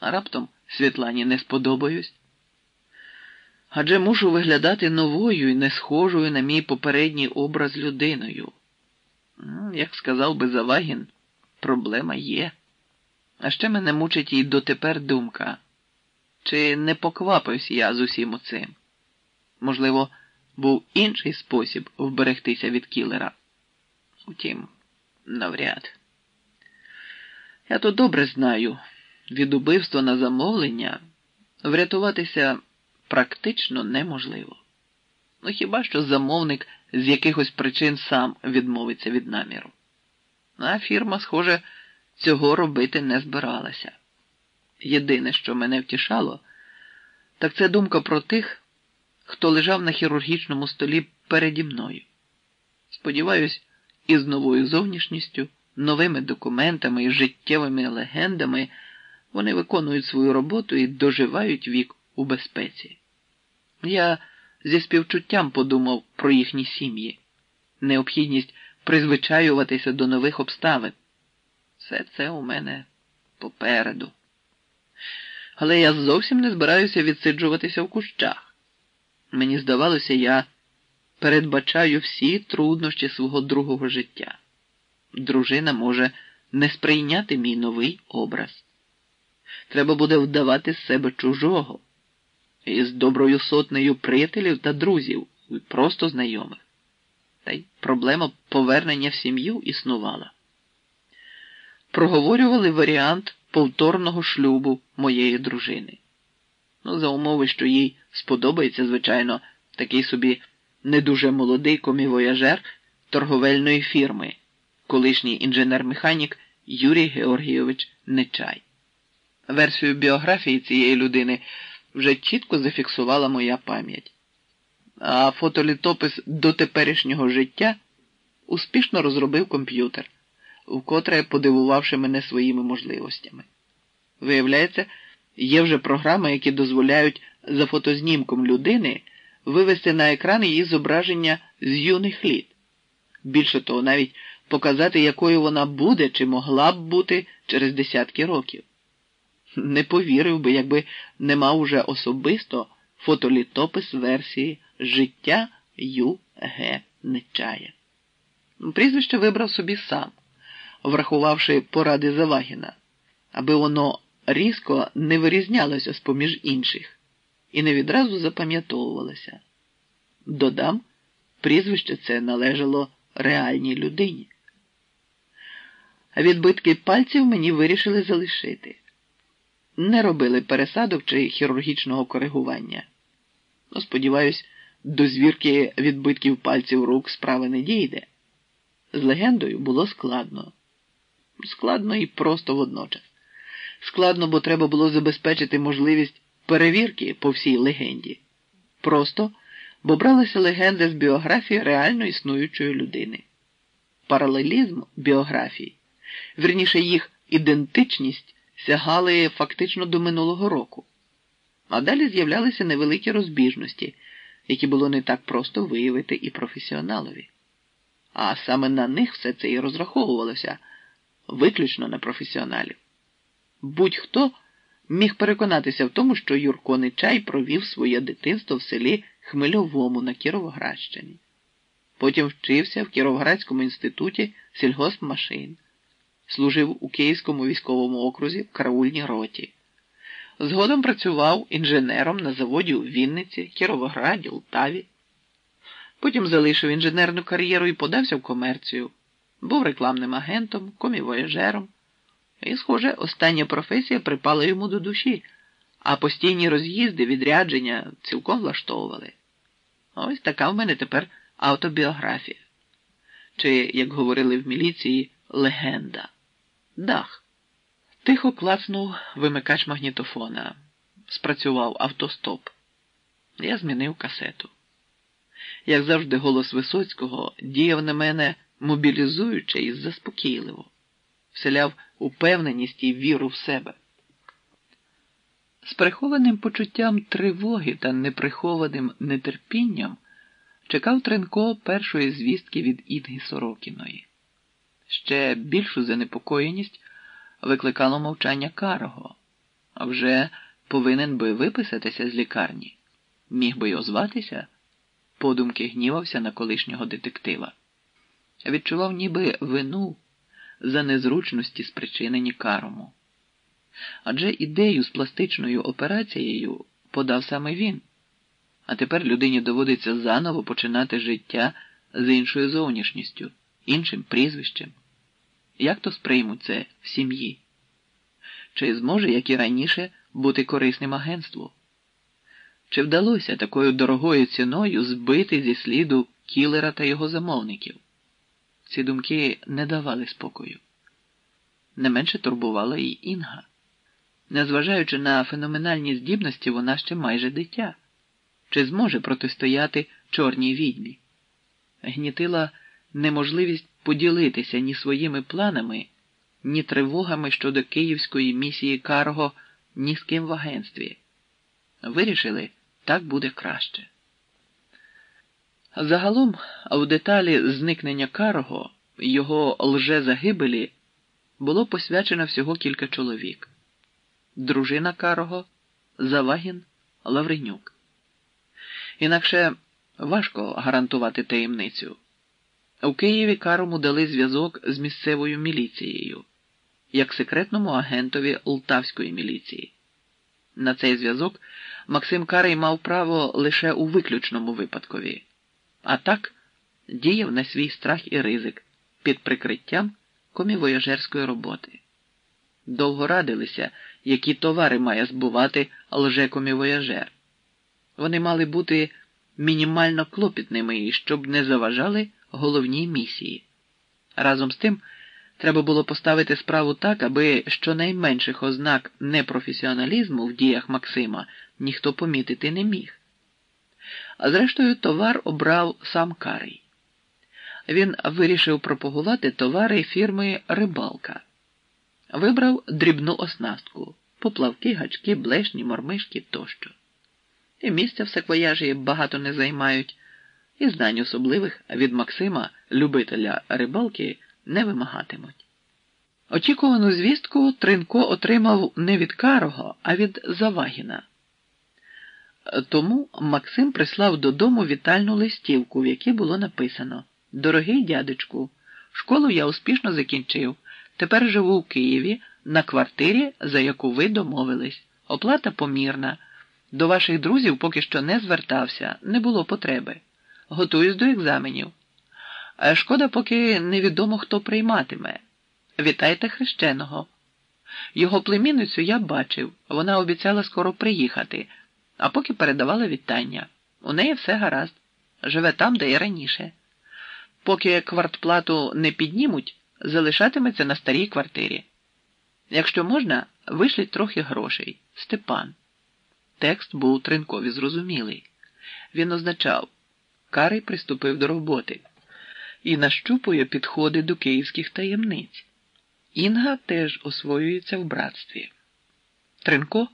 А раптом Світлані не сподобаюсь. Адже мушу виглядати новою і не схожою на мій попередній образ людиною. Як сказав би Завагін, проблема є. А ще мене мучить і дотепер думка. Чи не поквапився я з усім оцим? Можливо, був інший спосіб вберегтися від кілера. Утім, навряд. Я то добре знаю, від убивства на замовлення врятуватися практично неможливо. Ну хіба що замовник з якихось причин сам відмовиться від наміру? А фірма, схоже, цього робити не збиралася. Єдине, що мене втішало, так це думка про тих, хто лежав на хірургічному столі переді мною. Сподіваюсь, із новою зовнішністю, новими документами і життєвими легендами вони виконують свою роботу і доживають вік у безпеці. Я зі співчуттям подумав про їхні сім'ї, необхідність призвичаюватися до нових обставин. Все це у мене попереду. Але я зовсім не збираюся відсиджуватися в кущах. Мені здавалося, я передбачаю всі труднощі свого другого життя. Дружина може не сприйняти мій новий образ. Треба буде вдавати з себе чужого із доброю сотнею приятелів та друзів, просто знайомих. Та й проблема повернення в сім'ю існувала. Проговорювали варіант повторного шлюбу моєї дружини. Ну, за умови, що їй сподобається, звичайно, такий собі не дуже молодий комівояжер торговельної фірми, колишній інженер-механік Юрій Георгійович Нечай. Версію біографії цієї людини вже чітко зафіксувала моя пам'ять. А фотолітопис до теперішнього життя успішно розробив комп'ютер, вкотре подивувавши мене своїми можливостями. Виявляється, є вже програми, які дозволяють за фотознімком людини вивести на екран її зображення з юних літ. Більше того, навіть показати, якою вона буде чи могла б бути через десятки років. Не повірив би, якби не мав уже особисто фотолітопис версії життя Ю. Г. Нечая. Прізвище вибрав собі сам, врахувавши поради Завагіна, аби воно різко не вирізнялося з поміж інших і не відразу запам'ятовувалося. Додам, прізвище це належало реальній людині. Відбитки пальців мені вирішили залишити не робили пересадок чи хірургічного коригування. Ну, сподіваюсь, до звірки відбитків пальців рук справи не дійде. З легендою було складно. Складно і просто водночас. Складно, бо треба було забезпечити можливість перевірки по всій легенді. Просто, бо бралися легенди з біографії реально існуючої людини. Паралелізм біографії, верніше їх ідентичність сягали фактично до минулого року, а далі з'являлися невеликі розбіжності, які було не так просто виявити і професіоналові. А саме на них все це і розраховувалося виключно на професіоналів. Будь-хто міг переконатися в тому, що Юрко Нечай провів своє дитинство в селі Хмельовому на Кіровоградщині. Потім вчився в Кіровоградському інституті сільгоспмашин служив у Київському військовому окрузі в караульній роті. Згодом працював інженером на заводі у Вінниці, Кіровограді, Лтаві. Потім залишив інженерну кар'єру і подався в комерцію, був рекламним агентом, комівояжером. І, схоже, остання професія припала йому до душі, а постійні роз'їзди, відрядження цілком влаштовували. Ось така в мене тепер автобіографія. Чи, як говорили в міліції, легенда. Дах. Тихо клацнув вимикач магнітофона. Спрацював автостоп. Я змінив касету. Як завжди, голос Висоцького діяв на мене мобілізуюче і заспокійливо, вселяв упевненість і віру в себе. З прихованим почуттям тривоги та неприхованим нетерпінням чекав Тренко першої звістки від Інги Сорокіної. Ще більшу занепокоєність викликало мовчання Карого, а вже повинен би виписатися з лікарні. Міг би й озватися, подумки гнівався на колишнього детектива. Відчував ніби вину за незручності, спричинені карому. Адже ідею з пластичною операцією подав саме він, а тепер людині доводиться заново починати життя з іншою зовнішністю, іншим прізвищем. Як то сприймуть це в сім'ї? Чи зможе, як і раніше, бути корисним агентству? Чи вдалося такою дорогою ціною збити зі сліду кілера та його замовників? Ці думки не давали спокою. Не менше турбувала і Інга. Незважаючи на феноменальні здібності, вона ще майже дитя. Чи зможе протистояти чорній відьмі? Гнітила неможливість поділитися ні своїми планами, ні тривогами щодо київської місії Карго, ні з ким в агентстві. Вирішили, так буде краще. Загалом, в деталі зникнення Карго, його лже-загибелі було посвячено всього кілька чоловік: дружина Карого, Завагін, Лавренюк. Інакше важко гарантувати таємницю. У Києві Карому дали зв'язок з місцевою міліцією, як секретному агентові Лтавської міліції. На цей зв'язок Максим Карий мав право лише у виключному випадкові, а так діяв на свій страх і ризик під прикриттям комівояжерської роботи. Довго радилися, які товари має збувати лжекомівояжер. Вони мали бути мінімально клопітними щоб не заважали головній місії. Разом з тим, треба було поставити справу так, аби щонайменших ознак непрофесіоналізму в діях Максима ніхто помітити не міг. А зрештою, товар обрав сам Карий. Він вирішив пропагувати товари фірми Рибалка. Вибрав дрібну оснастку поплавки, гачки, блешні, мормишки тощо. І місця в саквояжі багато не займають, і знань особливих від Максима, любителя рибалки, не вимагатимуть. Очікувану звістку Тринко отримав не від Карого, а від Завагіна. Тому Максим прислав додому вітальну листівку, в якій було написано Дорогий дядечку, школу я успішно закінчив. Тепер живу в Києві на квартирі, за яку ви домовились. Оплата помірна. До ваших друзів поки що не звертався, не було потреби. Готуюсь до екзаменів. Шкода, поки невідомо хто прийматиме. Вітайте хрещеного. Його племінницю я бачив, вона обіцяла скоро приїхати, а поки передавала вітання. У неї все гаразд. Живе там, де і раніше. Поки квартплату не піднімуть, залишатиметься на старій квартирі. Якщо можна, вишліть трохи грошей. Степан. Текст був Тринкові зрозумілий. Він означав Карий приступив до роботи і нащупує підходи до київських таємниць. Інга теж освоюється в братстві. Тринко